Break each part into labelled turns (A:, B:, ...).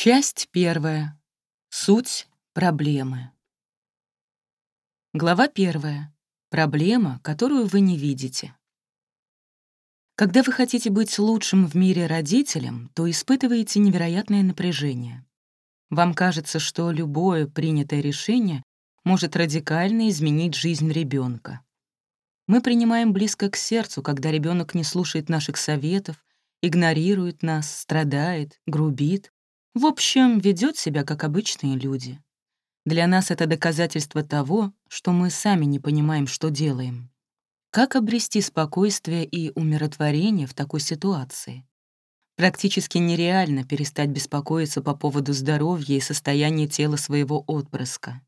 A: Часть первая. Суть проблемы. Глава первая. Проблема, которую вы не видите. Когда вы хотите быть лучшим в мире родителем, то испытываете невероятное напряжение. Вам кажется, что любое принятое решение может радикально изменить жизнь ребенка. Мы принимаем близко к сердцу, когда ребенок не слушает наших советов, игнорирует нас, страдает, грубит, в общем, ведет себя как обычные люди. Для нас это доказательство того, что мы сами не понимаем, что делаем. Как обрести спокойствие и умиротворение в такой ситуации? Практически нереально перестать беспокоиться по поводу здоровья и состояния тела своего отпрыска.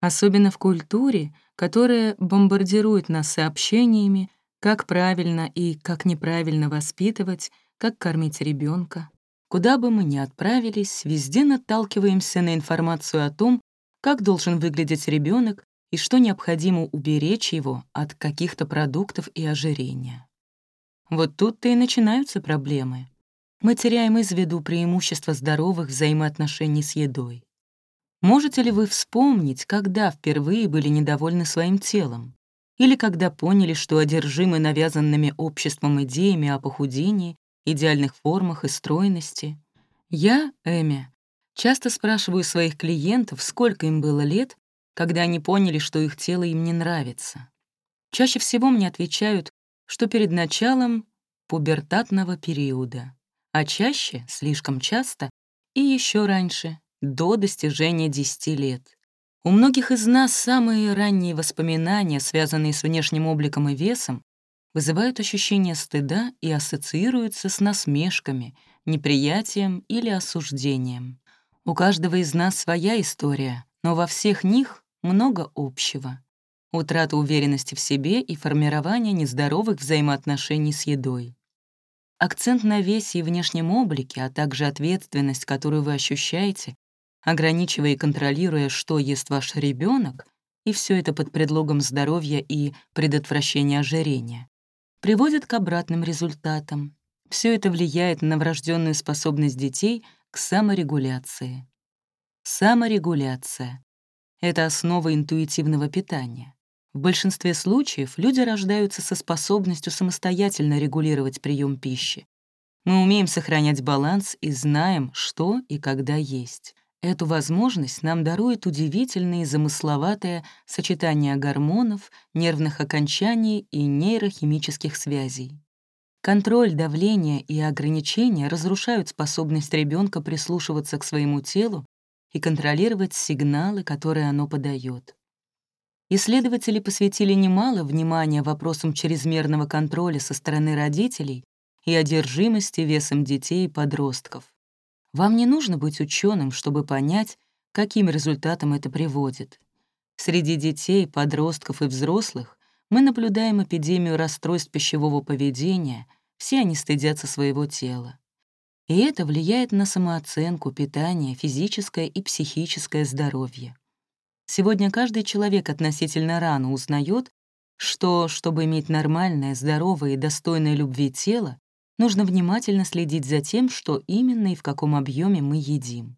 A: Особенно в культуре, которая бомбардирует нас сообщениями, как правильно и как неправильно воспитывать, как кормить ребенка. Куда бы мы ни отправились, везде наталкиваемся на информацию о том, как должен выглядеть ребенок и что необходимо уберечь его от каких-то продуктов и ожирения. Вот тут-то и начинаются проблемы. Мы теряем из виду преимущества здоровых взаимоотношений с едой. Можете ли вы вспомнить, когда впервые были недовольны своим телом? Или когда поняли, что одержимы навязанными обществом идеями о похудении идеальных формах и стройности. Я, Эми, часто спрашиваю своих клиентов, сколько им было лет, когда они поняли, что их тело им не нравится. Чаще всего мне отвечают, что перед началом пубертатного периода, а чаще, слишком часто, и еще раньше, до достижения 10 лет. У многих из нас самые ранние воспоминания, связанные с внешним обликом и весом, вызывают ощущение стыда и ассоциируются с насмешками, неприятием или осуждением. У каждого из нас своя история, но во всех них много общего. Утрата уверенности в себе и формирование нездоровых взаимоотношений с едой. Акцент на весе и внешнем облике, а также ответственность, которую вы ощущаете, ограничивая и контролируя, что ест ваш ребенок, и все это под предлогом здоровья и предотвращения ожирения, приводит к обратным результатам. Все это влияет на врожденную способность детей к саморегуляции. Саморегуляция — это основа интуитивного питания. В большинстве случаев люди рождаются со способностью самостоятельно регулировать прием пищи. Мы умеем сохранять баланс и знаем, что и когда есть. Эту возможность нам дарует удивительное и замысловатое сочетание гормонов, нервных окончаний и нейрохимических связей. Контроль давления и ограничения разрушают способность ребенка прислушиваться к своему телу и контролировать сигналы, которые оно подает. Исследователи посвятили немало внимания вопросам чрезмерного контроля со стороны родителей и одержимости весом детей и подростков. Вам не нужно быть ученым, чтобы понять, каким результатам это приводит. Среди детей, подростков и взрослых мы наблюдаем эпидемию расстройств пищевого поведения, все они стыдятся своего тела. И это влияет на самооценку, питание, физическое и психическое здоровье. Сегодня каждый человек относительно рано узнает, что, чтобы иметь нормальное, здоровое и достойное любви тело, нужно внимательно следить за тем, что именно и в каком объеме мы едим.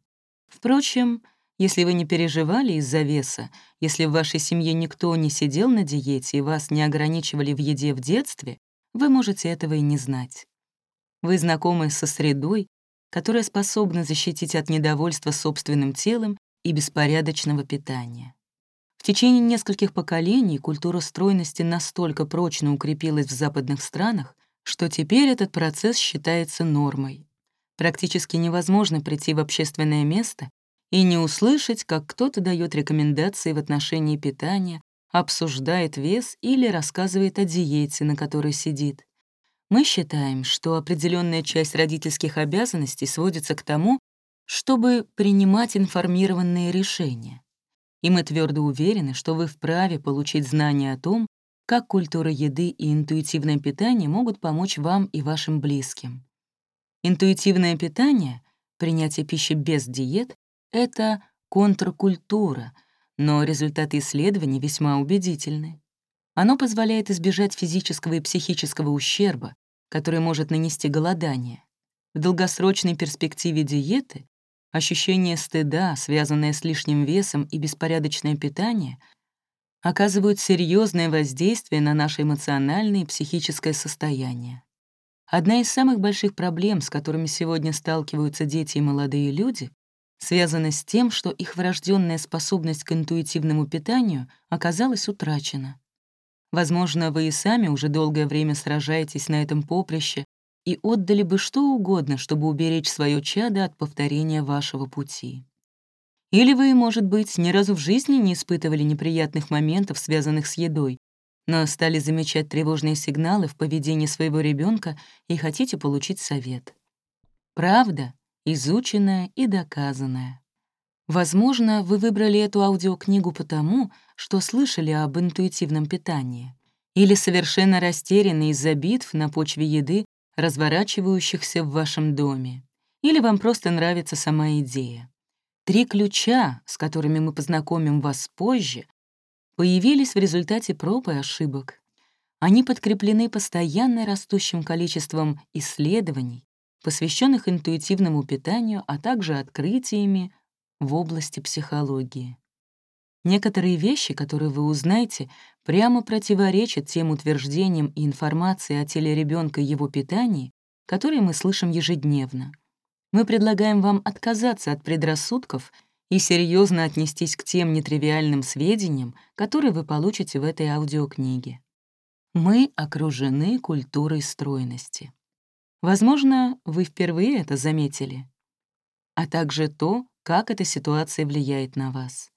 A: Впрочем, если вы не переживали из-за веса, если в вашей семье никто не сидел на диете и вас не ограничивали в еде в детстве, вы можете этого и не знать. Вы знакомы со средой, которая способна защитить от недовольства собственным телом и беспорядочного питания. В течение нескольких поколений культура стройности настолько прочно укрепилась в западных странах, что теперь этот процесс считается нормой. Практически невозможно прийти в общественное место и не услышать, как кто-то дает рекомендации в отношении питания, обсуждает вес или рассказывает о диете, на которой сидит. Мы считаем, что определенная часть родительских обязанностей сводится к тому, чтобы принимать информированные решения. И мы твердо уверены, что вы вправе получить знания о том, как культура еды и интуитивное питание могут помочь вам и вашим близким. Интуитивное питание, принятие пищи без диет — это контркультура, но результаты исследований весьма убедительны. Оно позволяет избежать физического и психического ущерба, который может нанести голодание. В долгосрочной перспективе диеты ощущение стыда, связанное с лишним весом и беспорядочное питание, оказывают серьезное воздействие на наше эмоциональное и психическое состояние. Одна из самых больших проблем, с которыми сегодня сталкиваются дети и молодые люди, связана с тем, что их врожденная способность к интуитивному питанию оказалась утрачена. Возможно, вы и сами уже долгое время сражаетесь на этом поприще и отдали бы что угодно, чтобы уберечь свое чадо от повторения вашего пути. Или вы, может быть, ни разу в жизни не испытывали неприятных моментов, связанных с едой, но стали замечать тревожные сигналы в поведении своего ребенка и хотите получить совет. Правда, изученная и доказанная. Возможно, вы выбрали эту аудиокнигу потому, что слышали об интуитивном питании, или совершенно растеряны из-за битв на почве еды, разворачивающихся в вашем доме, или вам просто нравится сама идея. Три ключа, с которыми мы познакомим вас позже, появились в результате проб и ошибок. Они подкреплены постоянно растущим количеством исследований, посвященных интуитивному питанию, а также открытиями в области психологии. Некоторые вещи, которые вы узнаете, прямо противоречат тем утверждениям и информации о теле ребенка и его питании, которые мы слышим ежедневно. Мы предлагаем вам отказаться от предрассудков и серьезно отнестись к тем нетривиальным сведениям, которые вы получите в этой аудиокниге. Мы окружены культурой стройности. Возможно, вы впервые это заметили, а также то, как эта ситуация влияет на вас.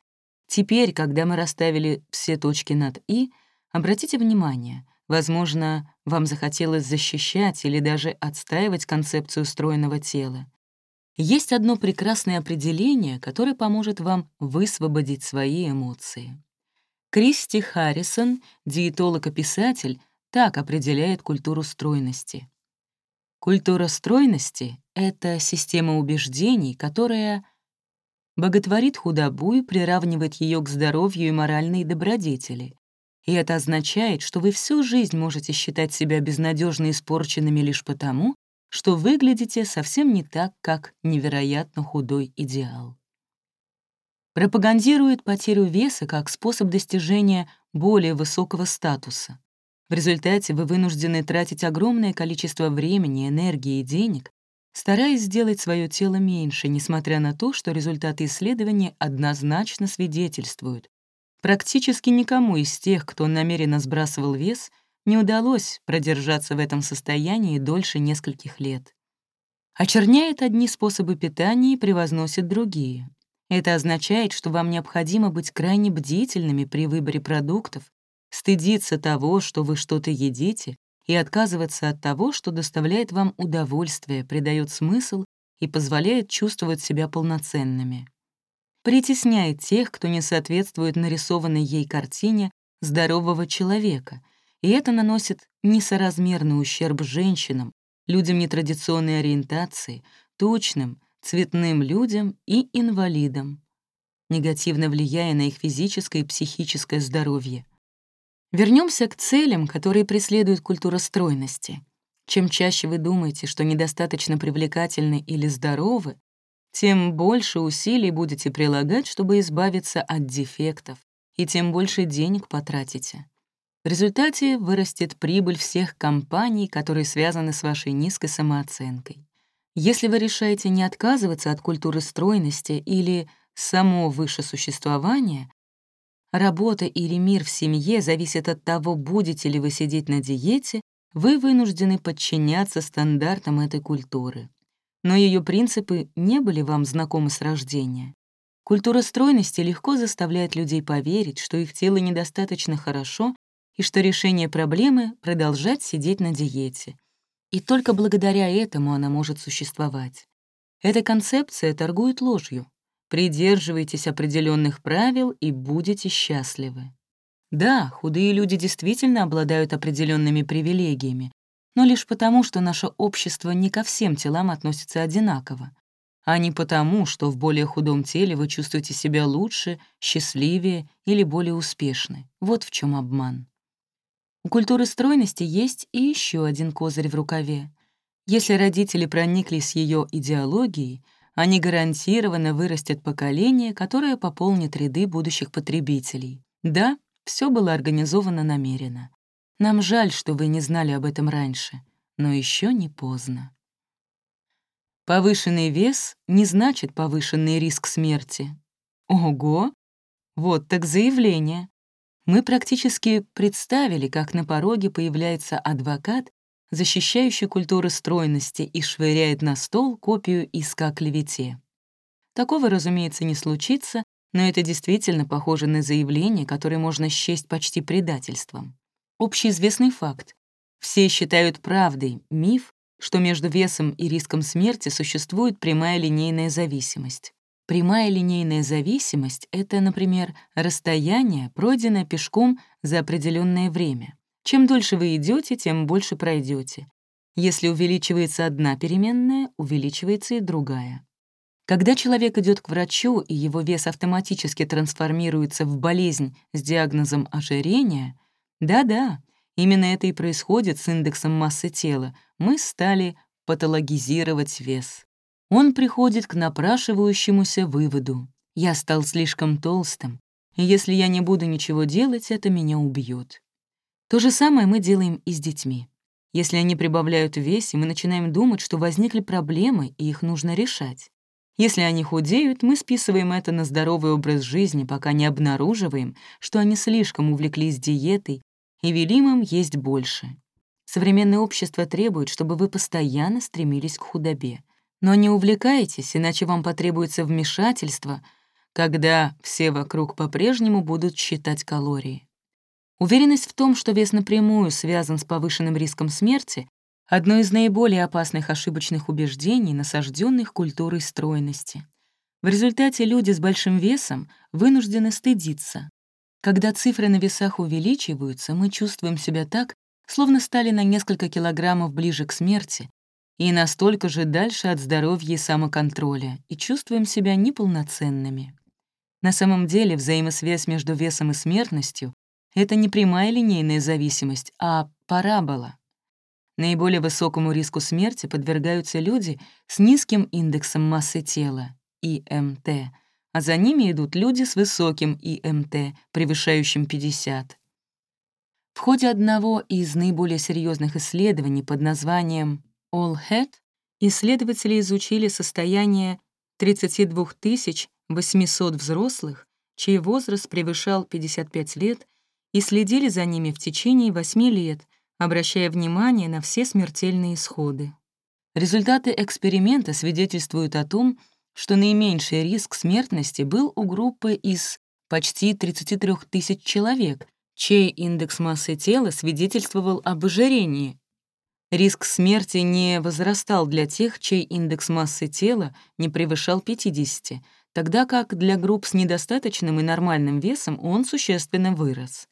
A: Теперь, когда мы расставили все точки над «и», обратите внимание, возможно, вам захотелось защищать или даже отстаивать концепцию стройного тела. Есть одно прекрасное определение, которое поможет вам высвободить свои эмоции. Кристи Харрисон, диетолог и писатель, так определяет культуру стройности. Культура стройности — это система убеждений, которая боготворит худобу и приравнивает ее к здоровью и моральной добродетели. И это означает, что вы всю жизнь можете считать себя безнадежно испорченными лишь потому, что выглядите совсем не так, как невероятно худой идеал. Пропагандирует потерю веса как способ достижения более высокого статуса. В результате вы вынуждены тратить огромное количество времени, энергии и денег, стараясь сделать свое тело меньше, несмотря на то, что результаты исследования однозначно свидетельствуют. Практически никому из тех, кто намеренно сбрасывал вес — не удалось продержаться в этом состоянии дольше нескольких лет. Очерняет одни способы питания и превозносит другие. Это означает, что вам необходимо быть крайне бдительными при выборе продуктов, стыдиться того, что вы что-то едите, и отказываться от того, что доставляет вам удовольствие, придает смысл и позволяет чувствовать себя полноценными. Притесняет тех, кто не соответствует нарисованной ей картине здорового человека — и это наносит несоразмерный ущерб женщинам, людям нетрадиционной ориентации, точным, цветным людям и инвалидам, негативно влияя на их физическое и психическое здоровье. Вернемся к целям, которые преследует культура стройности. Чем чаще вы думаете, что недостаточно привлекательны или здоровы, тем больше усилий будете прилагать, чтобы избавиться от дефектов, и тем больше денег потратите. В результате вырастет прибыль всех компаний, которые связаны с вашей низкой самооценкой. Если вы решаете не отказываться от культуры стройности или само выше существования, работа или мир в семье зависит от того, будете ли вы сидеть на диете, вы вынуждены подчиняться стандартам этой культуры. Но ее принципы не были вам знакомы с рождения. Культура стройности легко заставляет людей поверить, что их тело недостаточно хорошо, и что решение проблемы — продолжать сидеть на диете. И только благодаря этому она может существовать. Эта концепция торгует ложью. Придерживайтесь определенных правил и будете счастливы. Да, худые люди действительно обладают определенными привилегиями, но лишь потому, что наше общество не ко всем телам относится одинаково, а не потому, что в более худом теле вы чувствуете себя лучше, счастливее или более успешны. Вот в чем обман. У культуры стройности есть и еще один козырь в рукаве. Если родители прониклись ее идеологией, они гарантированно вырастят поколение, которое пополнит ряды будущих потребителей. Да, все было организовано намеренно. Нам жаль, что вы не знали об этом раньше, но еще не поздно. Повышенный вес не значит повышенный риск смерти. Ого! Вот так заявление. Мы практически представили, как на пороге появляется адвокат, защищающий культуру стройности и швыряет на стол копию иска клевете. Такого, разумеется, не случится, но это действительно похоже на заявление, которое можно счесть почти предательством. Общеизвестный факт. Все считают правдой миф, что между весом и риском смерти существует прямая линейная зависимость. Прямая линейная зависимость — это, например, расстояние, пройденное пешком за определенное время. Чем дольше вы идете, тем больше пройдете. Если увеличивается одна переменная, увеличивается и другая. Когда человек идет к врачу, и его вес автоматически трансформируется в болезнь с диагнозом ожирения, да-да, именно это и происходит с индексом массы тела, мы стали патологизировать вес он приходит к напрашивающемуся выводу. Я стал слишком толстым, и если я не буду ничего делать, это меня убьет. То же самое мы делаем и с детьми. Если они прибавляют в весе, мы начинаем думать, что возникли проблемы, и их нужно решать. Если они худеют, мы списываем это на здоровый образ жизни, пока не обнаруживаем, что они слишком увлеклись диетой и велим им есть больше. Современное общество требует, чтобы вы постоянно стремились к худобе. Но не увлекайтесь, иначе вам потребуется вмешательство, когда все вокруг по-прежнему будут считать калории. Уверенность в том, что вес напрямую связан с повышенным риском смерти, одно из наиболее опасных ошибочных убеждений, насажденных культурой стройности. В результате люди с большим весом вынуждены стыдиться. Когда цифры на весах увеличиваются, мы чувствуем себя так, словно стали на несколько килограммов ближе к смерти, и настолько же дальше от здоровья и самоконтроля, и чувствуем себя неполноценными. На самом деле взаимосвязь между весом и смертностью — это не прямая линейная зависимость, а парабола. Наиболее высокому риску смерти подвергаются люди с низким индексом массы тела, ИМТ, а за ними идут люди с высоким ИМТ, превышающим 50. В ходе одного из наиболее серьезных исследований под названием All-Head исследователи изучили состояние 32 800 взрослых, чей возраст превышал 55 лет, и следили за ними в течение 8 лет, обращая внимание на все смертельные исходы. Результаты эксперимента свидетельствуют о том, что наименьший риск смертности был у группы из почти 33 тысяч человек, чей индекс массы тела свидетельствовал об ожирении, Риск смерти не возрастал для тех, чей индекс массы тела не превышал 50, тогда как для групп с недостаточным и нормальным весом он существенно вырос.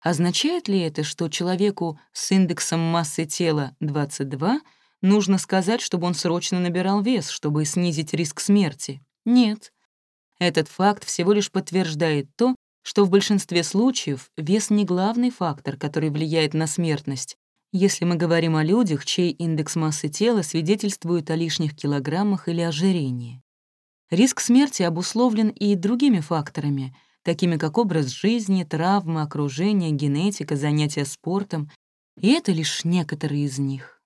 A: Означает ли это, что человеку с индексом массы тела 22 нужно сказать, чтобы он срочно набирал вес, чтобы снизить риск смерти? Нет. Этот факт всего лишь подтверждает то, что в большинстве случаев вес не главный фактор, который влияет на смертность, если мы говорим о людях, чей индекс массы тела свидетельствует о лишних килограммах или ожирении. Риск смерти обусловлен и другими факторами, такими как образ жизни, травмы, окружение, генетика, занятия спортом, и это лишь некоторые из них.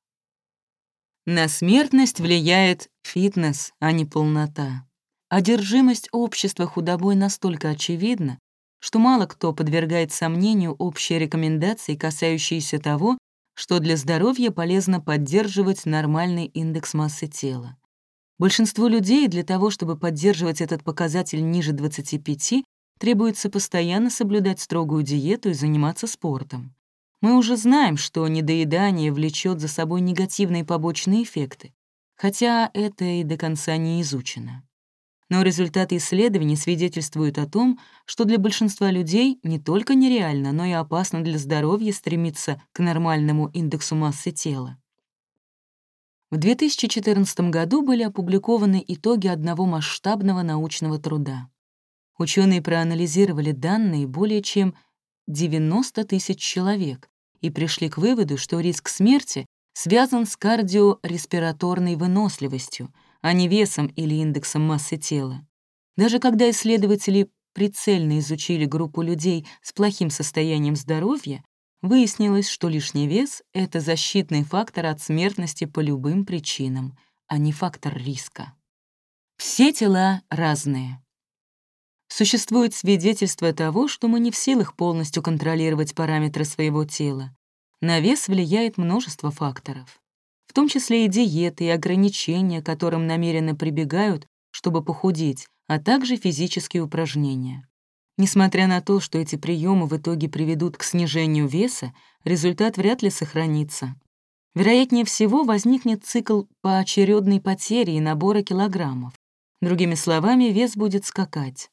A: На смертность влияет фитнес, а не полнота. Одержимость общества худобой настолько очевидна, что мало кто подвергает сомнению общие рекомендации, касающиеся того, что для здоровья полезно поддерживать нормальный индекс массы тела. Большинству людей для того, чтобы поддерживать этот показатель ниже 25, требуется постоянно соблюдать строгую диету и заниматься спортом. Мы уже знаем, что недоедание влечет за собой негативные побочные эффекты, хотя это и до конца не изучено но результаты исследований свидетельствуют о том, что для большинства людей не только нереально, но и опасно для здоровья стремиться к нормальному индексу массы тела. В 2014 году были опубликованы итоги одного масштабного научного труда. Ученые проанализировали данные более чем 90 тысяч человек и пришли к выводу, что риск смерти связан с кардиореспираторной выносливостью, а не весом или индексом массы тела. Даже когда исследователи прицельно изучили группу людей с плохим состоянием здоровья, выяснилось, что лишний вес — это защитный фактор от смертности по любым причинам, а не фактор риска. Все тела разные. Существует свидетельство того, что мы не в силах полностью контролировать параметры своего тела. На вес влияет множество факторов, в том числе и диеты, и ограничения, которым намеренно прибегают, чтобы похудеть, а также физические упражнения. Несмотря на то, что эти приемы в итоге приведут к снижению веса, результат вряд ли сохранится. Вероятнее всего, возникнет цикл поочередной потери и набора килограммов. Другими словами, вес будет скакать.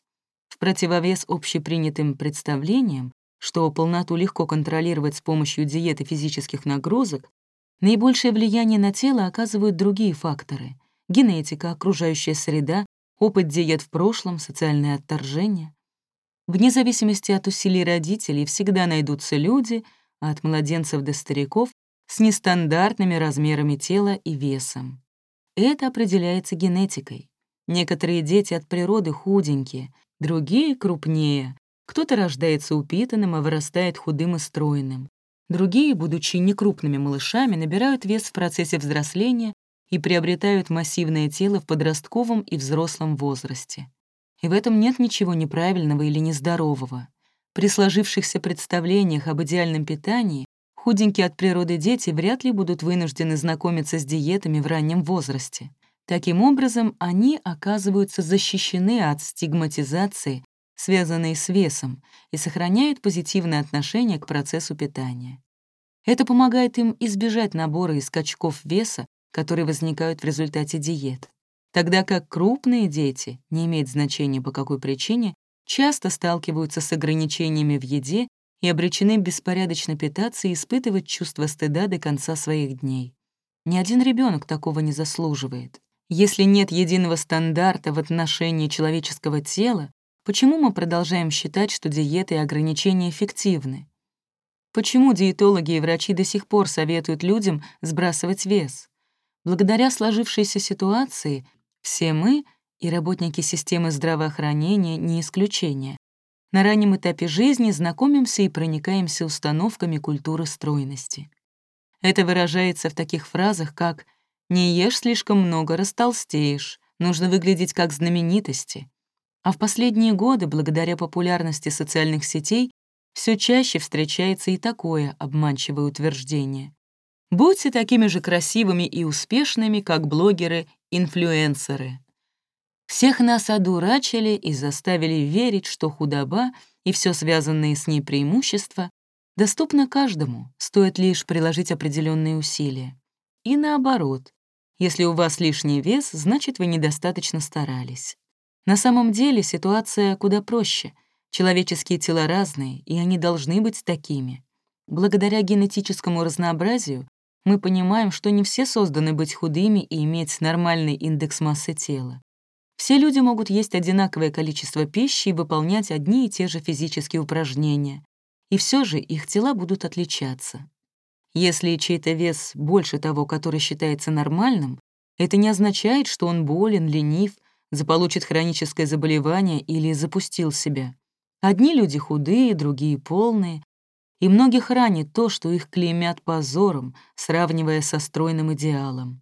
A: В противовес общепринятым представлениям, что полноту легко контролировать с помощью диеты физических нагрузок, наибольшее влияние на тело оказывают другие факторы — генетика, окружающая среда, опыт диет в прошлом, социальное отторжение. Вне зависимости от усилий родителей всегда найдутся люди, от младенцев до стариков, с нестандартными размерами тела и весом. Это определяется генетикой. Некоторые дети от природы худенькие, другие — крупнее. Кто-то рождается упитанным, а вырастает худым и стройным. Другие, будучи некрупными малышами, набирают вес в процессе взросления и приобретают массивное тело в подростковом и взрослом возрасте. И в этом нет ничего неправильного или нездорового. При сложившихся представлениях об идеальном питании худенькие от природы дети вряд ли будут вынуждены знакомиться с диетами в раннем возрасте. Таким образом, они оказываются защищены от стигматизации, связанной с весом, и сохраняют позитивное отношение к процессу питания. Это помогает им избежать набора и скачков веса, которые возникают в результате диет. Тогда как крупные дети, не имеет значения по какой причине, часто сталкиваются с ограничениями в еде и обречены беспорядочно питаться и испытывать чувство стыда до конца своих дней. Ни один ребенок такого не заслуживает. Если нет единого стандарта в отношении человеческого тела, почему мы продолжаем считать, что диеты и ограничения эффективны? Почему диетологи и врачи до сих пор советуют людям сбрасывать вес? Благодаря сложившейся ситуации все мы, и работники системы здравоохранения, не исключение, на раннем этапе жизни знакомимся и проникаемся установками культуры стройности. Это выражается в таких фразах, как не ешь слишком много, растолстеешь, нужно выглядеть как знаменитости. А в последние годы, благодаря популярности социальных сетей, все чаще встречается и такое обманчивое утверждение. Будьте такими же красивыми и успешными, как блогеры-инфлюенсеры. Всех нас одурачили и заставили верить, что худоба и все связанные с ней преимущества доступно каждому, стоит лишь приложить определенные усилия. И наоборот, если у вас лишний вес, значит, вы недостаточно старались. На самом деле ситуация куда проще. Человеческие тела разные, и они должны быть такими. Благодаря генетическому разнообразию мы понимаем, что не все созданы быть худыми и иметь нормальный индекс массы тела. Все люди могут есть одинаковое количество пищи и выполнять одни и те же физические упражнения, и все же их тела будут отличаться. Если чей-то вес больше того, который считается нормальным, это не означает, что он болен, ленив, заполучит хроническое заболевание или запустил себя. Одни люди худые, другие полные, и многих ранит то, что их клеймят позором, сравнивая со стройным идеалом.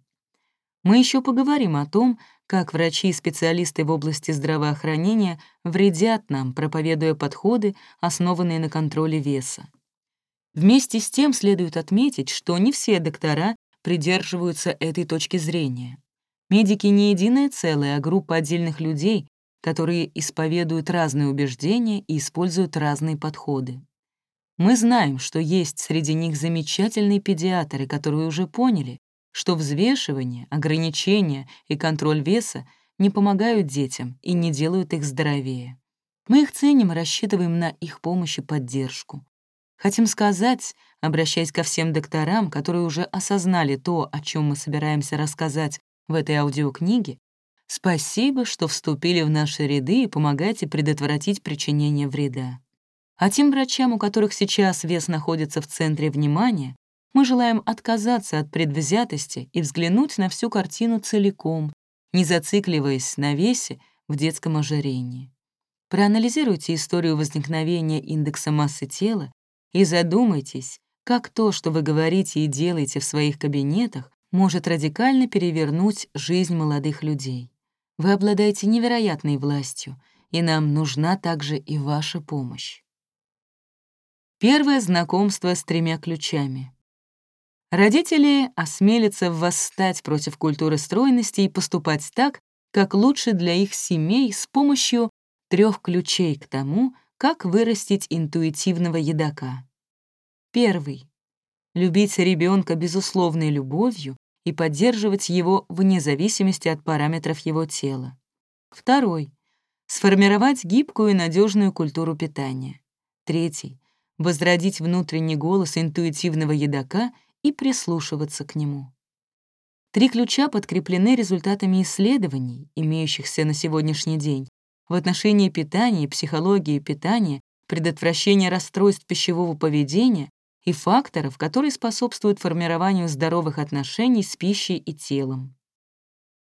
A: Мы еще поговорим о том, как врачи и специалисты в области здравоохранения вредят нам, проповедуя подходы, основанные на контроле веса. Вместе с тем следует отметить, что не все доктора придерживаются этой точки зрения. Медики не единое целое, а группа отдельных людей, которые исповедуют разные убеждения и используют разные подходы. Мы знаем, что есть среди них замечательные педиатры, которые уже поняли, что взвешивание, ограничения и контроль веса не помогают детям и не делают их здоровее. Мы их ценим и рассчитываем на их помощь и поддержку. Хотим сказать, обращаясь ко всем докторам, которые уже осознали то, о чем мы собираемся рассказать в этой аудиокниге, спасибо, что вступили в наши ряды и помогаете предотвратить причинение вреда. А тем врачам, у которых сейчас вес находится в центре внимания, мы желаем отказаться от предвзятости и взглянуть на всю картину целиком, не зацикливаясь на весе в детском ожирении. Проанализируйте историю возникновения индекса массы тела и задумайтесь, как то, что вы говорите и делаете в своих кабинетах, может радикально перевернуть жизнь молодых людей. Вы обладаете невероятной властью, и нам нужна также и ваша помощь. Первое знакомство с тремя ключами. Родители осмелятся восстать против культуры стройности и поступать так, как лучше для их семей с помощью трех ключей к тому, как вырастить интуитивного едока. Первый. Любить ребенка безусловной любовью и поддерживать его вне зависимости от параметров его тела. Второй. Сформировать гибкую и надежную культуру питания. Третий. Возродить внутренний голос интуитивного едока и прислушиваться к нему. Три ключа подкреплены результатами исследований, имеющихся на сегодняшний день, в отношении питания, психологии питания, предотвращения расстройств пищевого поведения и факторов, которые способствуют формированию здоровых отношений с пищей и телом.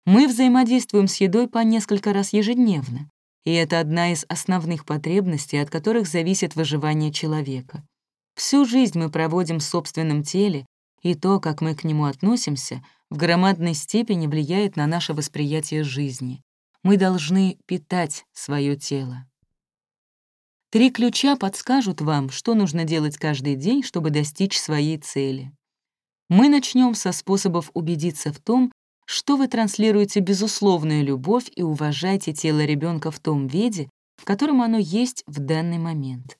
A: Мы взаимодействуем с едой по несколько раз ежедневно, и это одна из основных потребностей, от которых зависит выживание человека. Всю жизнь мы проводим в собственном теле, и то, как мы к нему относимся, в громадной степени влияет на наше восприятие жизни. Мы должны питать свое тело. Три ключа подскажут вам, что нужно делать каждый день, чтобы достичь своей цели. Мы начнем со способов убедиться в том, что вы транслируете безусловную любовь и уважаете тело ребенка в том виде, в котором оно есть в данный момент.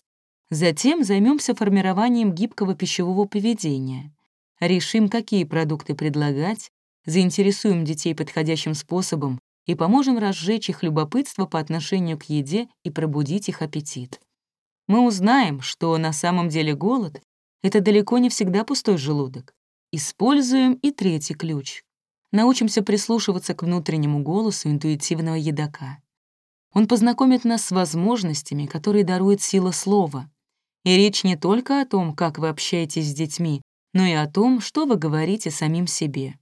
A: Затем займемся формированием гибкого пищевого поведения. Решим, какие продукты предлагать, заинтересуем детей подходящим способом и поможем разжечь их любопытство по отношению к еде и пробудить их аппетит. Мы узнаем, что на самом деле голод — это далеко не всегда пустой желудок. Используем и третий ключ. Научимся прислушиваться к внутреннему голосу интуитивного едока. Он познакомит нас с возможностями, которые дарует сила слова. И речь не только о том, как вы общаетесь с детьми, но и о том, что вы говорите самим себе.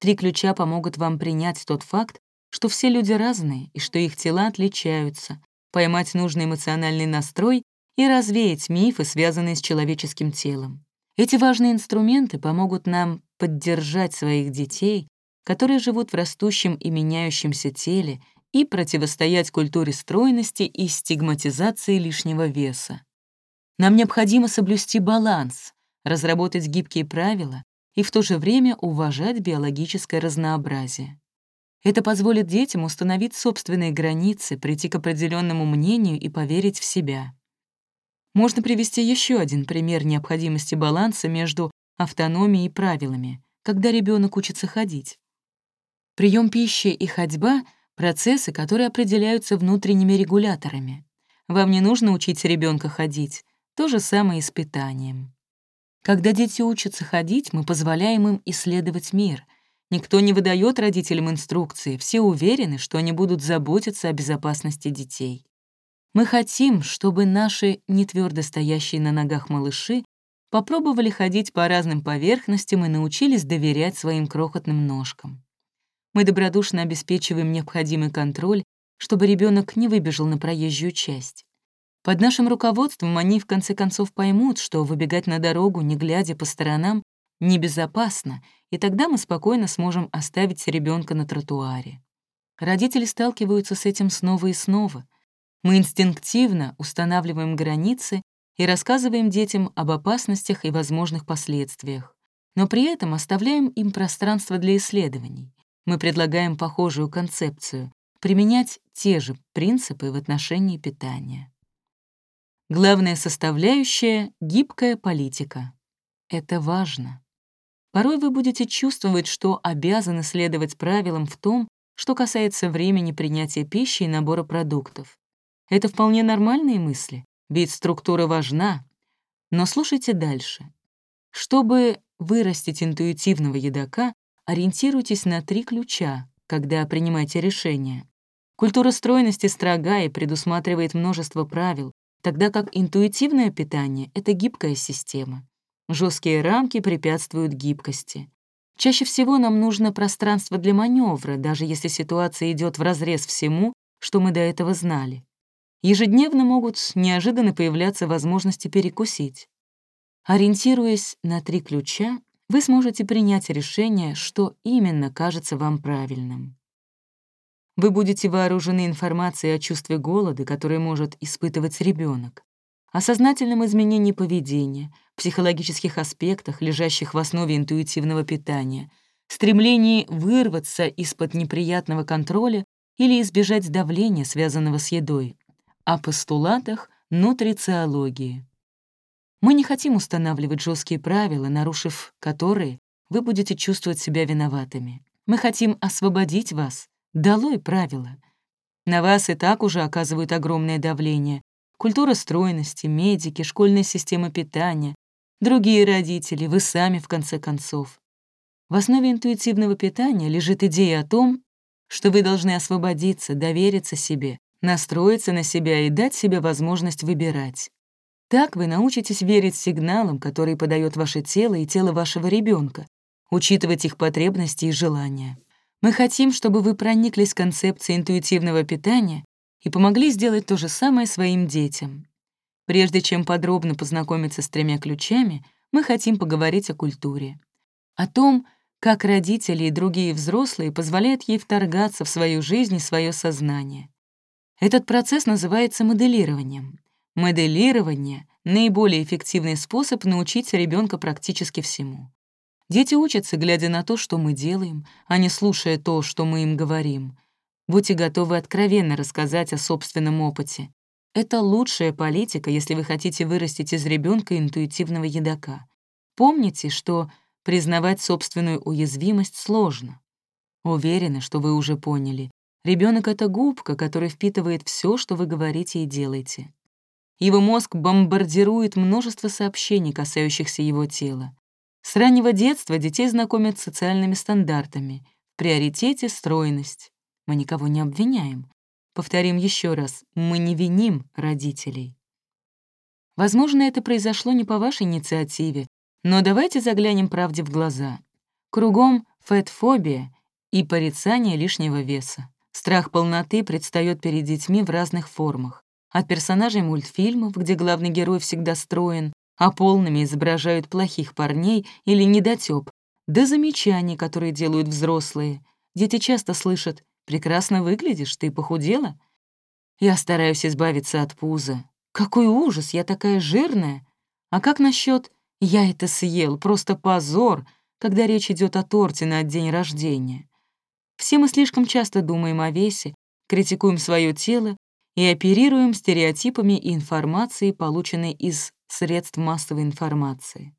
A: Три ключа помогут вам принять тот факт, что все люди разные и что их тела отличаются, поймать нужный эмоциональный настрой и развеять мифы, связанные с человеческим телом. Эти важные инструменты помогут нам поддержать своих детей, которые живут в растущем и меняющемся теле, и противостоять культуре стройности и стигматизации лишнего веса. Нам необходимо соблюсти баланс, разработать гибкие правила и в то же время уважать биологическое разнообразие. Это позволит детям установить собственные границы, прийти к определенному мнению и поверить в себя. Можно привести еще один пример необходимости баланса между автономией и правилами, когда ребенок учится ходить. Прием пищи и ходьба — процессы, которые определяются внутренними регуляторами. Вам не нужно учить ребенка ходить, то же самое и с питанием. Когда дети учатся ходить, мы позволяем им исследовать мир — Никто не выдает родителям инструкции, все уверены, что они будут заботиться о безопасности детей. Мы хотим, чтобы наши нетвёрдо стоящие на ногах малыши попробовали ходить по разным поверхностям и научились доверять своим крохотным ножкам. Мы добродушно обеспечиваем необходимый контроль, чтобы ребенок не выбежал на проезжую часть. Под нашим руководством они в конце концов поймут, что выбегать на дорогу, не глядя по сторонам, небезопасно, и тогда мы спокойно сможем оставить ребенка на тротуаре. Родители сталкиваются с этим снова и снова. Мы инстинктивно устанавливаем границы и рассказываем детям об опасностях и возможных последствиях, но при этом оставляем им пространство для исследований. Мы предлагаем похожую концепцию — применять те же принципы в отношении питания. Главная составляющая — гибкая политика. Это важно. Порой вы будете чувствовать, что обязаны следовать правилам в том, что касается времени принятия пищи и набора продуктов. Это вполне нормальные мысли, ведь структура важна. Но слушайте дальше. Чтобы вырастить интуитивного едока, ориентируйтесь на три ключа, когда принимаете решения. Культура стройности строга и предусматривает множество правил, тогда как интуитивное питание — это гибкая система. Жесткие рамки препятствуют гибкости. Чаще всего нам нужно пространство для маневра, даже если ситуация идет вразрез всему, что мы до этого знали. Ежедневно могут неожиданно появляться возможности перекусить. Ориентируясь на три ключа, вы сможете принять решение, что именно кажется вам правильным. Вы будете вооружены информацией о чувстве голода, которое может испытывать ребенок, о сознательном изменении поведения, психологических аспектах, лежащих в основе интуитивного питания, стремлении вырваться из-под неприятного контроля или избежать давления, связанного с едой, о постулатах нутрициологии. Мы не хотим устанавливать жесткие правила, нарушив которые вы будете чувствовать себя виноватыми. Мы хотим освободить вас. Долой правила. На вас и так уже оказывают огромное давление. Культура стройности, медики, школьная система питания, другие родители, вы сами, в конце концов. В основе интуитивного питания лежит идея о том, что вы должны освободиться, довериться себе, настроиться на себя и дать себе возможность выбирать. Так вы научитесь верить сигналам, которые подает ваше тело и тело вашего ребенка, учитывать их потребности и желания. Мы хотим, чтобы вы прониклись концепцией интуитивного питания и помогли сделать то же самое своим детям. Прежде чем подробно познакомиться с тремя ключами, мы хотим поговорить о культуре. О том, как родители и другие взрослые позволяют ей вторгаться в свою жизнь и свое сознание. Этот процесс называется моделированием. Моделирование — наиболее эффективный способ научить ребенка практически всему. Дети учатся, глядя на то, что мы делаем, а не слушая то, что мы им говорим. Будьте готовы откровенно рассказать о собственном опыте. Это лучшая политика, если вы хотите вырастить из ребенка интуитивного едока. Помните, что признавать собственную уязвимость сложно. Уверена, что вы уже поняли. Ребенок это губка, которая впитывает все, что вы говорите и делаете. Его мозг бомбардирует множество сообщений, касающихся его тела. С раннего детства детей знакомят с социальными стандартами. В приоритете — стройность. Мы никого не обвиняем. Повторим еще раз, мы не виним родителей. Возможно, это произошло не по вашей инициативе, но давайте заглянем правде в глаза. Кругом фетфобия и порицание лишнего веса. Страх полноты предстает перед детьми в разных формах. От персонажей мультфильмов, где главный герой всегда строен, а полными изображают плохих парней или недотёп, до замечаний, которые делают взрослые. Дети часто слышат «Прекрасно выглядишь, ты похудела?» Я стараюсь избавиться от пуза. Какой ужас, я такая жирная. А как насчет «я это съел, просто позор», когда речь идет о торте на день рождения? Все мы слишком часто думаем о весе, критикуем свое тело и оперируем стереотипами и информацией, полученной из средств массовой информации.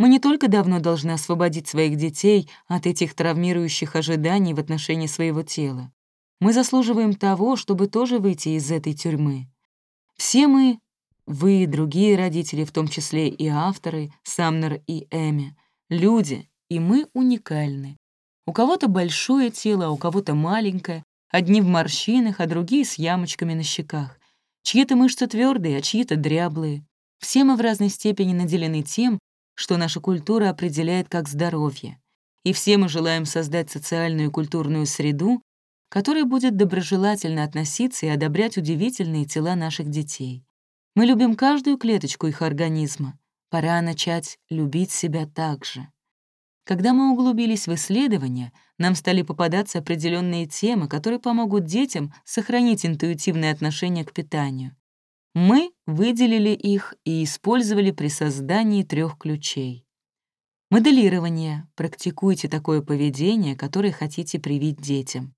A: Мы не только давно должны освободить своих детей от этих травмирующих ожиданий в отношении своего тела. Мы заслуживаем того, чтобы тоже выйти из этой тюрьмы. Все мы, вы и другие родители, в том числе и авторы, Самнер и Эми, люди, и мы уникальны. У кого-то большое тело, а у кого-то маленькое, Одни в морщинах, а другие с ямочками на щеках. Чьи-то мышцы твердые, а чьи-то дряблые. Все мы в разной степени наделены тем, что наша культура определяет как здоровье. И все мы желаем создать социальную и культурную среду, которая будет доброжелательно относиться и одобрять удивительные тела наших детей. Мы любим каждую клеточку их организма. Пора начать любить себя так же. Когда мы углубились в исследования, нам стали попадаться определенные темы, которые помогут детям сохранить интуитивное отношение к питанию. Мы выделили их и использовали при создании трех ключей. Моделирование. Практикуйте такое поведение, которое хотите привить детям.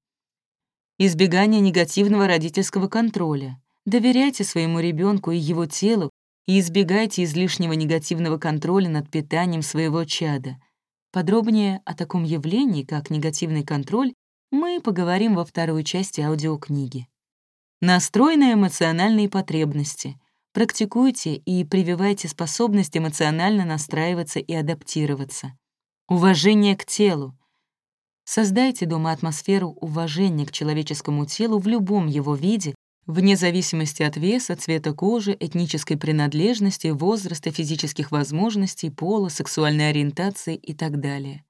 A: Избегание негативного родительского контроля. Доверяйте своему ребенку и его телу и избегайте излишнего негативного контроля над питанием своего чада — Подробнее о таком явлении, как негативный контроль, мы поговорим во второй части аудиокниги. Настрой на эмоциональные потребности. Практикуйте и прививайте способность эмоционально настраиваться и адаптироваться. Уважение к телу. Создайте дома атмосферу уважения к человеческому телу в любом его виде вне зависимости от веса, цвета кожи, этнической принадлежности, возраста, физических возможностей, пола, сексуальной ориентации и так далее.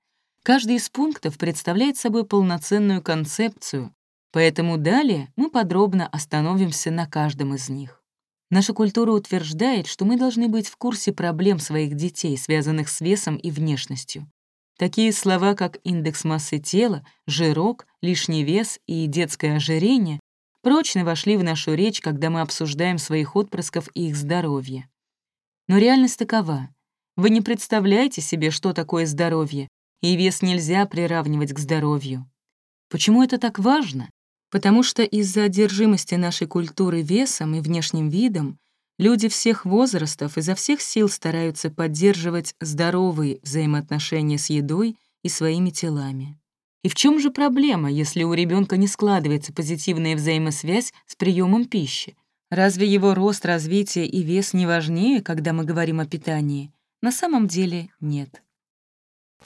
A: Каждый из пунктов представляет собой полноценную концепцию, поэтому далее мы подробно остановимся на каждом из них. Наша культура утверждает, что мы должны быть в курсе проблем своих детей, связанных с весом и внешностью. Такие слова, как индекс массы тела, жирок, лишний вес и детское ожирение прочно вошли в нашу речь, когда мы обсуждаем своих отпрысков и их здоровье. Но реальность такова. Вы не представляете себе, что такое здоровье, и вес нельзя приравнивать к здоровью. Почему это так важно? Потому что из-за одержимости нашей культуры весом и внешним видом люди всех возрастов изо всех сил стараются поддерживать здоровые взаимоотношения с едой и своими телами. И в чем же проблема, если у ребенка не складывается позитивная взаимосвязь с приемом пищи? Разве его рост, развитие и вес не важнее, когда мы говорим о питании? На самом деле нет.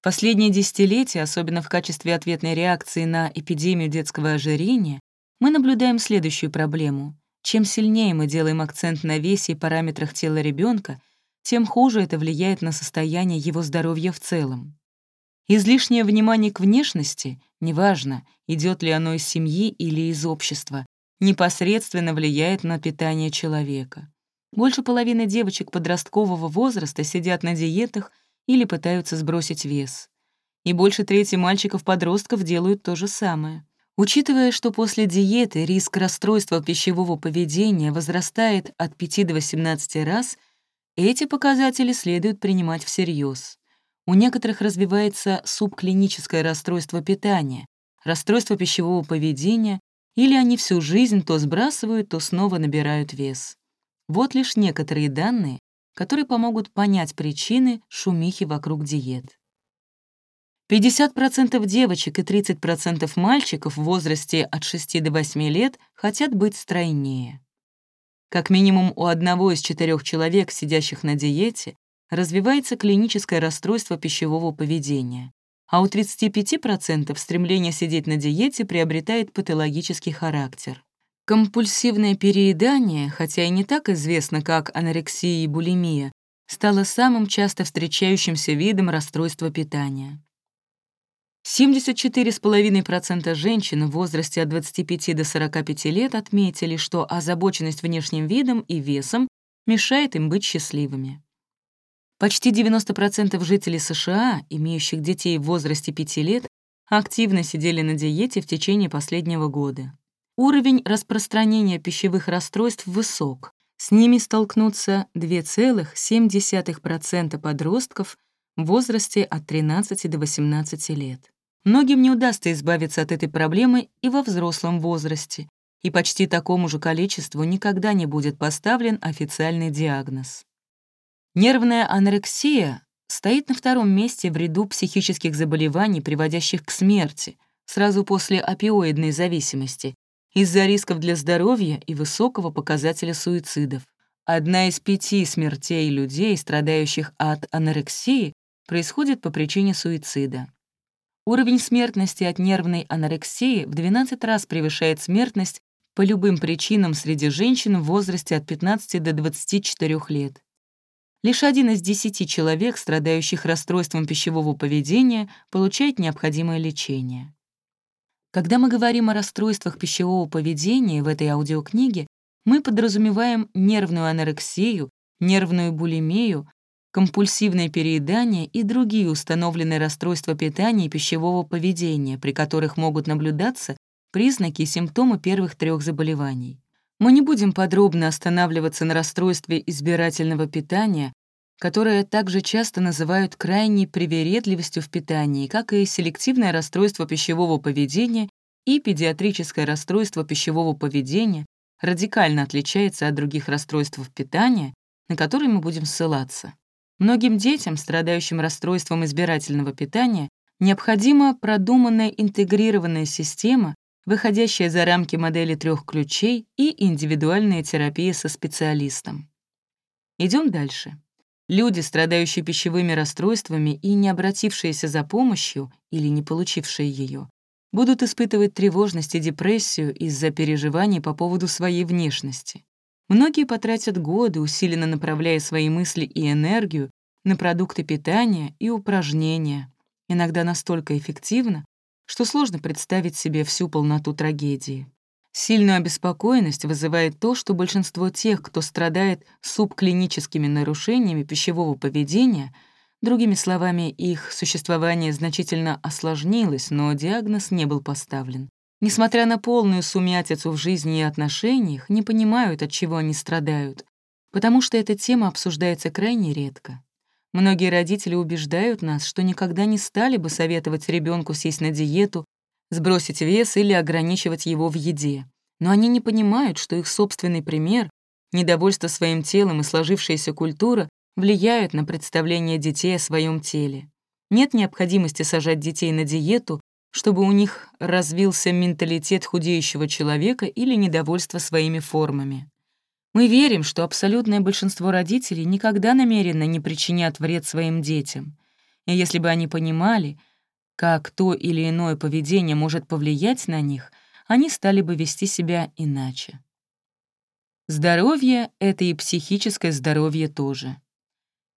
A: Последние десятилетия, особенно в качестве ответной реакции на эпидемию детского ожирения, мы наблюдаем следующую проблему. Чем сильнее мы делаем акцент на весе и параметрах тела ребенка, тем хуже это влияет на состояние его здоровья в целом. Излишнее внимание к внешности, неважно, идет ли оно из семьи или из общества, непосредственно влияет на питание человека. Больше половины девочек подросткового возраста сидят на диетах или пытаются сбросить вес. И больше трети мальчиков-подростков делают то же самое. Учитывая, что после диеты риск расстройства пищевого поведения возрастает от 5 до 18 раз, эти показатели следует принимать всерьез. У некоторых развивается субклиническое расстройство питания, расстройство пищевого поведения, или они всю жизнь то сбрасывают, то снова набирают вес. Вот лишь некоторые данные, которые помогут понять причины шумихи вокруг диет. 50% девочек и 30% мальчиков в возрасте от 6 до 8 лет хотят быть стройнее. Как минимум у одного из четырех человек, сидящих на диете, развивается клиническое расстройство пищевого поведения, а у 35% стремление сидеть на диете приобретает патологический характер. Компульсивное переедание, хотя и не так известно, как анорексия и булимия, стало самым часто встречающимся видом расстройства питания. 74,5% женщин в возрасте от 25 до 45 лет отметили, что озабоченность внешним видом и весом мешает им быть счастливыми. Почти 90% жителей США, имеющих детей в возрасте 5 лет, активно сидели на диете в течение последнего года. Уровень распространения пищевых расстройств высок. С ними столкнутся 2,7% подростков в возрасте от 13 до 18 лет. Многим не удастся избавиться от этой проблемы и во взрослом возрасте, и почти такому же количеству никогда не будет поставлен официальный диагноз. Нервная анорексия стоит на втором месте в ряду психических заболеваний, приводящих к смерти, сразу после опиоидной зависимости, из-за рисков для здоровья и высокого показателя суицидов. Одна из пяти смертей людей, страдающих от анорексии, происходит по причине суицида. Уровень смертности от нервной анорексии в 12 раз превышает смертность по любым причинам среди женщин в возрасте от 15 до 24 лет. Лишь один из десяти человек, страдающих расстройством пищевого поведения, получает необходимое лечение. Когда мы говорим о расстройствах пищевого поведения в этой аудиокниге, мы подразумеваем нервную анорексию, нервную булимию, компульсивное переедание и другие установленные расстройства питания и пищевого поведения, при которых могут наблюдаться признаки и симптомы первых трех заболеваний. Мы не будем подробно останавливаться на расстройстве избирательного питания, которое также часто называют крайней привередливостью в питании, как и селективное расстройство пищевого поведения и педиатрическое расстройство пищевого поведения радикально отличается от других расстройств питания, на которые мы будем ссылаться. Многим детям, страдающим расстройством избирательного питания, необходима продуманная интегрированная система, выходящая за рамки модели трех ключей и индивидуальная терапия со специалистом. Идем дальше. Люди, страдающие пищевыми расстройствами и не обратившиеся за помощью или не получившие ее, будут испытывать тревожность и депрессию из-за переживаний по поводу своей внешности. Многие потратят годы, усиленно направляя свои мысли и энергию на продукты питания и упражнения, иногда настолько эффективно, что сложно представить себе всю полноту трагедии. Сильную обеспокоенность вызывает то, что большинство тех, кто страдает субклиническими нарушениями пищевого поведения, другими словами, их существование значительно осложнилось, но диагноз не был поставлен. Несмотря на полную сумятицу в жизни и отношениях, не понимают, от чего они страдают, потому что эта тема обсуждается крайне редко. Многие родители убеждают нас, что никогда не стали бы советовать ребенку сесть на диету, сбросить вес или ограничивать его в еде. Но они не понимают, что их собственный пример, недовольство своим телом и сложившаяся культура влияют на представление детей о своем теле. Нет необходимости сажать детей на диету, чтобы у них развился менталитет худеющего человека или недовольство своими формами. Мы верим, что абсолютное большинство родителей никогда намеренно не причинят вред своим детям. И если бы они понимали, как то или иное поведение может повлиять на них, они стали бы вести себя иначе. Здоровье — это и психическое здоровье тоже.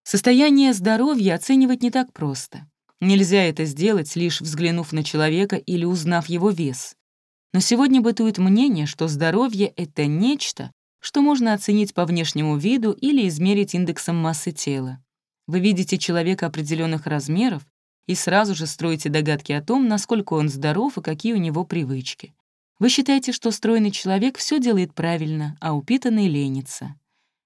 A: Состояние здоровья оценивать не так просто. Нельзя это сделать, лишь взглянув на человека или узнав его вес. Но сегодня бытует мнение, что здоровье — это нечто, что можно оценить по внешнему виду или измерить индексом массы тела. Вы видите человека определенных размеров и сразу же строите догадки о том, насколько он здоров и какие у него привычки. Вы считаете, что стройный человек все делает правильно, а упитанный ленится.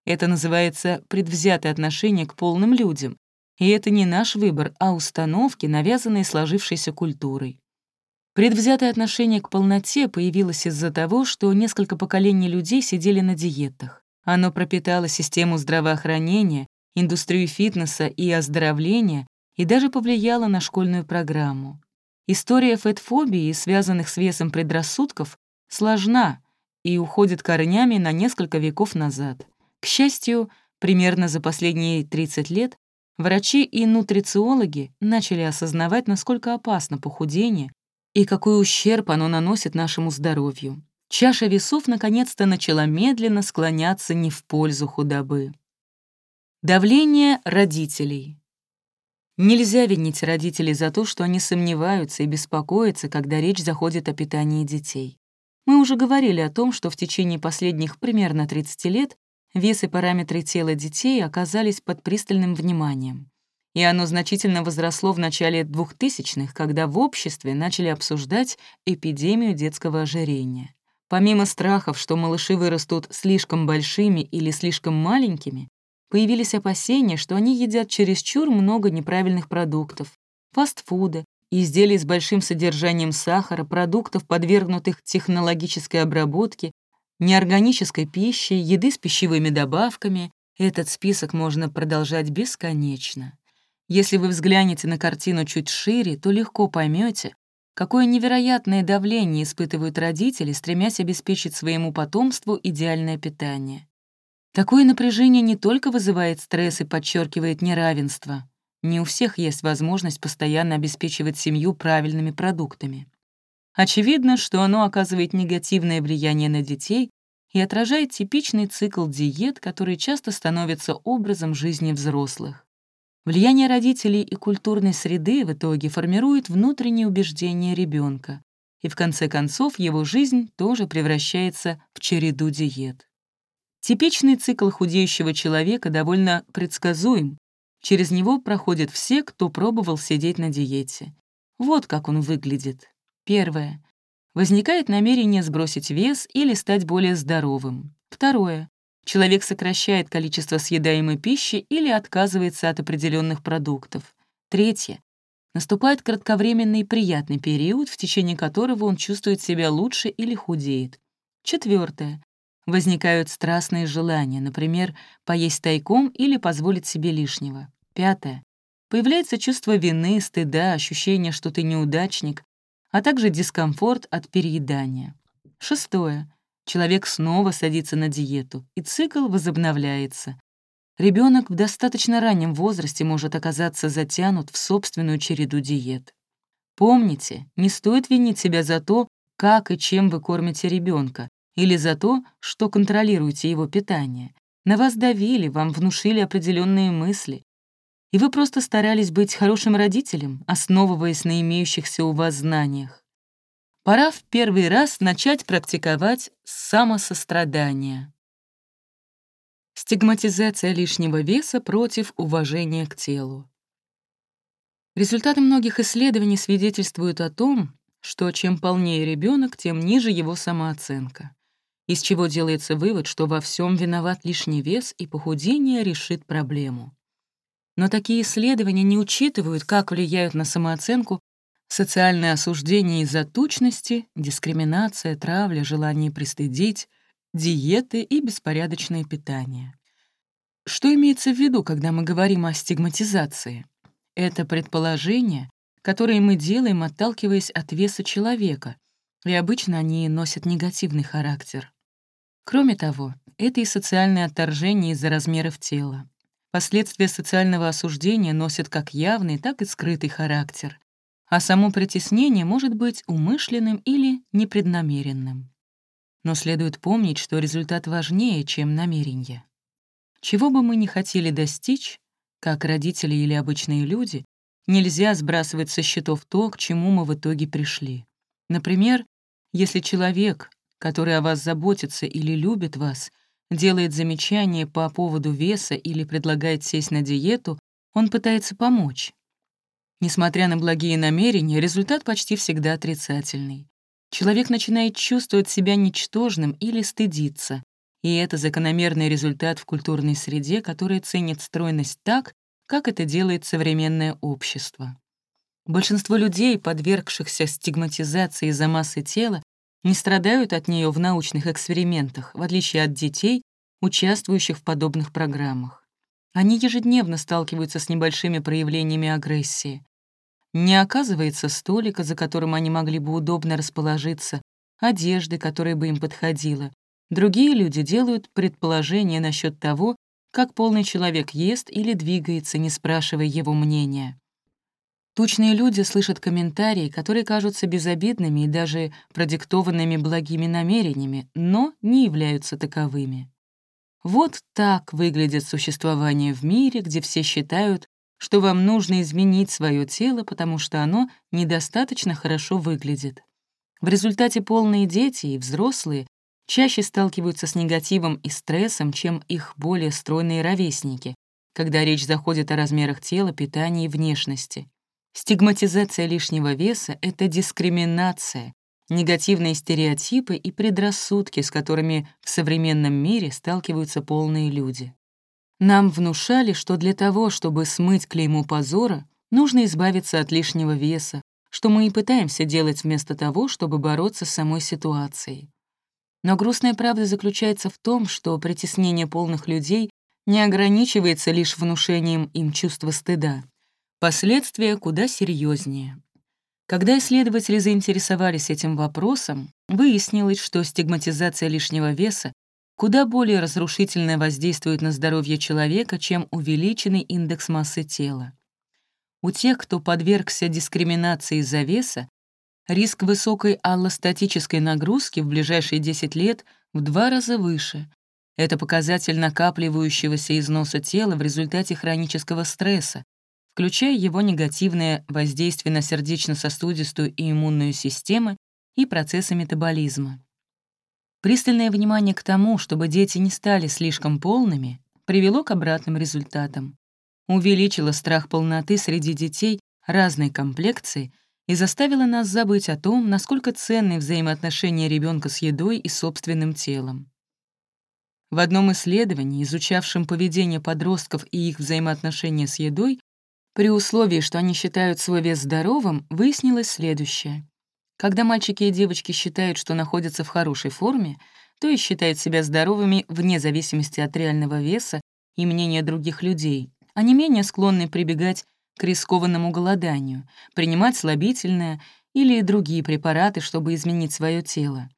A: Это называется предвзятое отношение к полным людям, и это не наш выбор, а установки, навязанные сложившейся культурой. Предвзятое отношение к полноте появилось из-за того, что несколько поколений людей сидели на диетах. Оно пропитало систему здравоохранения, индустрию фитнеса и оздоровления и даже повлияло на школьную программу. История фэтфобии и связанных с весом предрассудков сложна и уходит корнями на несколько веков назад. К счастью, примерно за последние 30 лет врачи и нутрициологи начали осознавать, насколько опасно похудение и какой ущерб оно наносит нашему здоровью. Чаша весов наконец-то начала медленно склоняться не в пользу худобы. Давление родителей. Нельзя винить родителей за то, что они сомневаются и беспокоятся, когда речь заходит о питании детей. Мы уже говорили о том, что в течение последних примерно 30 лет вес и параметры тела детей оказались под пристальным вниманием и оно значительно возросло в начале 2000-х, когда в обществе начали обсуждать эпидемию детского ожирения. Помимо страхов, что малыши вырастут слишком большими или слишком маленькими, появились опасения, что они едят чересчур много неправильных продуктов, фастфуда, изделий с большим содержанием сахара, продуктов, подвергнутых технологической обработке, неорганической пищи, еды с пищевыми добавками. Этот список можно продолжать бесконечно. Если вы взглянете на картину чуть шире, то легко поймете, какое невероятное давление испытывают родители, стремясь обеспечить своему потомству идеальное питание. Такое напряжение не только вызывает стресс и подчеркивает неравенство. Не у всех есть возможность постоянно обеспечивать семью правильными продуктами. Очевидно, что оно оказывает негативное влияние на детей и отражает типичный цикл диет, который часто становится образом жизни взрослых. Влияние родителей и культурной среды в итоге формирует внутренние убеждения ребенка, и в конце концов его жизнь тоже превращается в череду диет. Типичный цикл худеющего человека довольно предсказуем. Через него проходят все, кто пробовал сидеть на диете. Вот как он выглядит. Первое. Возникает намерение сбросить вес или стать более здоровым. Второе. Человек сокращает количество съедаемой пищи или отказывается от определенных продуктов. Третье. Наступает кратковременный приятный период, в течение которого он чувствует себя лучше или худеет. Четвертое. Возникают страстные желания, например, поесть тайком или позволить себе лишнего. Пятое. Появляется чувство вины, стыда, ощущение, что ты неудачник, а также дискомфорт от переедания. Шестое. Человек снова садится на диету, и цикл возобновляется. Ребенок в достаточно раннем возрасте может оказаться затянут в собственную череду диет. Помните, не стоит винить себя за то, как и чем вы кормите ребенка, или за то, что контролируете его питание. На вас давили, вам внушили определенные мысли. и вы просто старались быть хорошим родителем, основываясь на имеющихся у вас знаниях. Пора в первый раз начать практиковать самосострадание. Стигматизация лишнего веса против уважения к телу. Результаты многих исследований свидетельствуют о том, что чем полнее ребенок, тем ниже его самооценка, из чего делается вывод, что во всем виноват лишний вес и похудение решит проблему. Но такие исследования не учитывают, как влияют на самооценку социальное осуждение из-за тучности, дискриминация, травля, желание пристыдить, диеты и беспорядочное питание. Что имеется в виду, когда мы говорим о стигматизации? Это предположения, которые мы делаем, отталкиваясь от веса человека, и обычно они носят негативный характер. Кроме того, это и социальное отторжение из-за размеров тела. Последствия социального осуждения носят как явный, так и скрытый характер, а само притеснение может быть умышленным или непреднамеренным. Но следует помнить, что результат важнее, чем намерение. Чего бы мы ни хотели достичь, как родители или обычные люди, нельзя сбрасывать со счетов то, к чему мы в итоге пришли. Например, если человек, который о вас заботится или любит вас, делает замечание по поводу веса или предлагает сесть на диету, он пытается помочь. Несмотря на благие намерения, результат почти всегда отрицательный. Человек начинает чувствовать себя ничтожным или стыдиться, и это закономерный результат в культурной среде, которая ценит стройность так, как это делает современное общество. Большинство людей, подвергшихся стигматизации из-за массы тела, не страдают от нее в научных экспериментах, в отличие от детей, участвующих в подобных программах. Они ежедневно сталкиваются с небольшими проявлениями агрессии. Не оказывается столика, за которым они могли бы удобно расположиться, одежды, которая бы им подходила. Другие люди делают предположения насчет того, как полный человек ест или двигается, не спрашивая его мнения. Тучные люди слышат комментарии, которые кажутся безобидными и даже продиктованными благими намерениями, но не являются таковыми. Вот так выглядит существование в мире, где все считают, что вам нужно изменить свое тело, потому что оно недостаточно хорошо выглядит. В результате полные дети и взрослые чаще сталкиваются с негативом и стрессом, чем их более стройные ровесники, когда речь заходит о размерах тела, питании и внешности. Стигматизация лишнего веса — это дискриминация, негативные стереотипы и предрассудки, с которыми в современном мире сталкиваются полные люди. Нам внушали, что для того, чтобы смыть клейму позора, нужно избавиться от лишнего веса, что мы и пытаемся делать вместо того, чтобы бороться с самой ситуацией. Но грустная правда заключается в том, что притеснение полных людей не ограничивается лишь внушением им чувства стыда. Последствия куда серьезнее. Когда исследователи заинтересовались этим вопросом, выяснилось, что стигматизация лишнего веса куда более разрушительно воздействует на здоровье человека, чем увеличенный индекс массы тела. У тех, кто подвергся дискриминации из-за веса, риск высокой аллостатической нагрузки в ближайшие 10 лет в два раза выше. Это показатель накапливающегося износа тела в результате хронического стресса, включая его негативное воздействие на сердечно-сосудистую и иммунную системы и процессы метаболизма. Пристальное внимание к тому, чтобы дети не стали слишком полными, привело к обратным результатам. Увеличило страх полноты среди детей разной комплекции и заставило нас забыть о том, насколько ценны взаимоотношения ребенка с едой и собственным телом. В одном исследовании, изучавшем поведение подростков и их взаимоотношения с едой, при условии, что они считают свой вес здоровым, выяснилось следующее. Когда мальчики и девочки считают, что находятся в хорошей форме, то и считают себя здоровыми вне зависимости от реального веса и мнения других людей, они менее склонны прибегать к рискованному голоданию, принимать слабительное или другие препараты, чтобы изменить свое тело.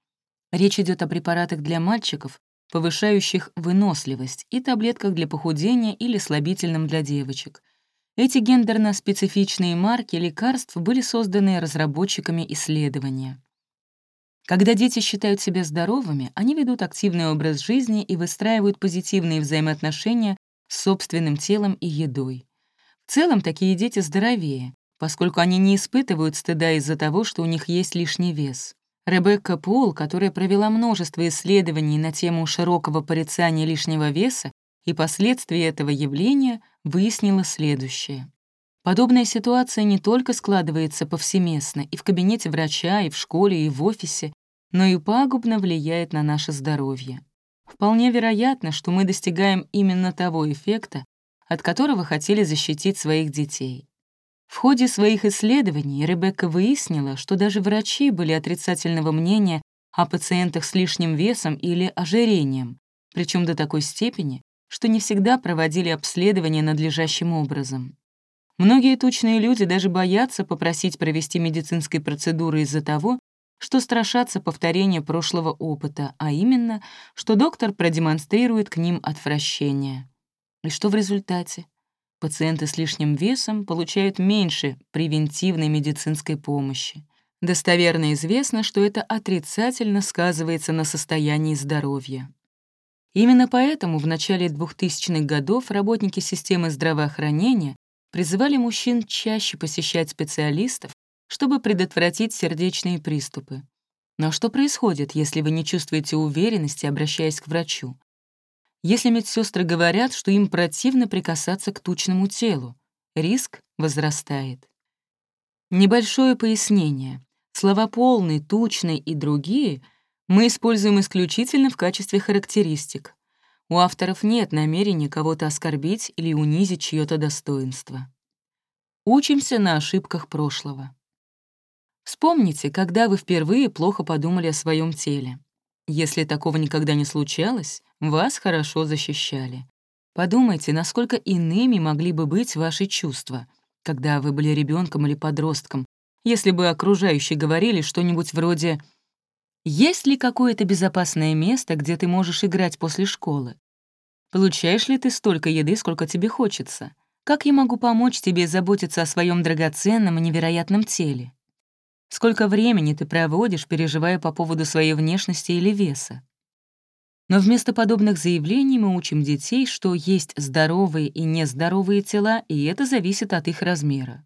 A: Речь идет о препаратах для мальчиков, повышающих выносливость, и таблетках для похудения или слабительном для девочек — эти гендерно-специфичные марки лекарств были созданы разработчиками исследования. Когда дети считают себя здоровыми, они ведут активный образ жизни и выстраивают позитивные взаимоотношения с собственным телом и едой. В целом, такие дети здоровее, поскольку они не испытывают стыда из-за того, что у них есть лишний вес. Ребекка Пул, которая провела множество исследований на тему широкого порицания лишнего веса и последствий этого явления, выяснила следующее. Подобная ситуация не только складывается повсеместно и в кабинете врача, и в школе, и в офисе, но и пагубно влияет на наше здоровье. Вполне вероятно, что мы достигаем именно того эффекта, от которого хотели защитить своих детей. В ходе своих исследований Ребекка выяснила, что даже врачи были отрицательного мнения о пациентах с лишним весом или ожирением, причем до такой степени, что не всегда проводили обследование надлежащим образом. Многие тучные люди даже боятся попросить провести медицинской процедуры из-за того, что страшатся повторения прошлого опыта, а именно, что доктор продемонстрирует к ним отвращение. И что в результате? Пациенты с лишним весом получают меньше превентивной медицинской помощи. Достоверно известно, что это отрицательно сказывается на состоянии здоровья. Именно поэтому в начале 2000-х годов работники системы здравоохранения призывали мужчин чаще посещать специалистов, чтобы предотвратить сердечные приступы. Но что происходит, если вы не чувствуете уверенности, обращаясь к врачу? Если медсестры говорят, что им противно прикасаться к тучному телу, риск возрастает. Небольшое пояснение. Слова «полный», «тучный» и другие мы используем исключительно в качестве характеристик. У авторов нет намерения кого-то оскорбить или унизить чье-то достоинство. Учимся на ошибках прошлого. Вспомните, когда вы впервые плохо подумали о своем теле. Если такого никогда не случалось, вас хорошо защищали. Подумайте, насколько иными могли бы быть ваши чувства, когда вы были ребенком или подростком, если бы окружающие говорили что-нибудь вроде «Есть ли какое-то безопасное место, где ты можешь играть после школы? Получаешь ли ты столько еды, сколько тебе хочется? Как я могу помочь тебе заботиться о своем драгоценном и невероятном теле? Сколько времени ты проводишь, переживая по поводу своей внешности или веса? Но вместо подобных заявлений мы учим детей, что есть здоровые и нездоровые тела, и это зависит от их размера.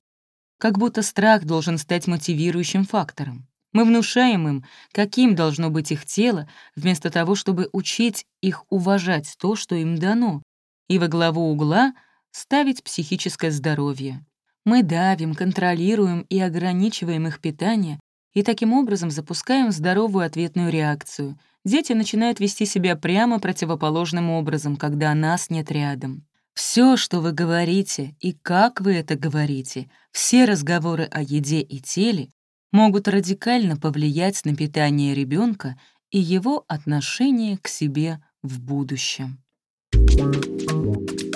A: Как будто страх должен стать мотивирующим фактором. Мы внушаем им, каким должно быть их тело, вместо того, чтобы учить их уважать то, что им дано, и во главу угла ставить психическое здоровье. Мы давим, контролируем и ограничиваем их питание, и таким образом запускаем здоровую ответную реакцию. Дети начинают вести себя прямо противоположным образом, когда нас нет рядом. Все, что вы говорите и как вы это говорите, все разговоры о еде и теле могут радикально повлиять на питание ребенка и его отношение к себе в будущем. Thank you.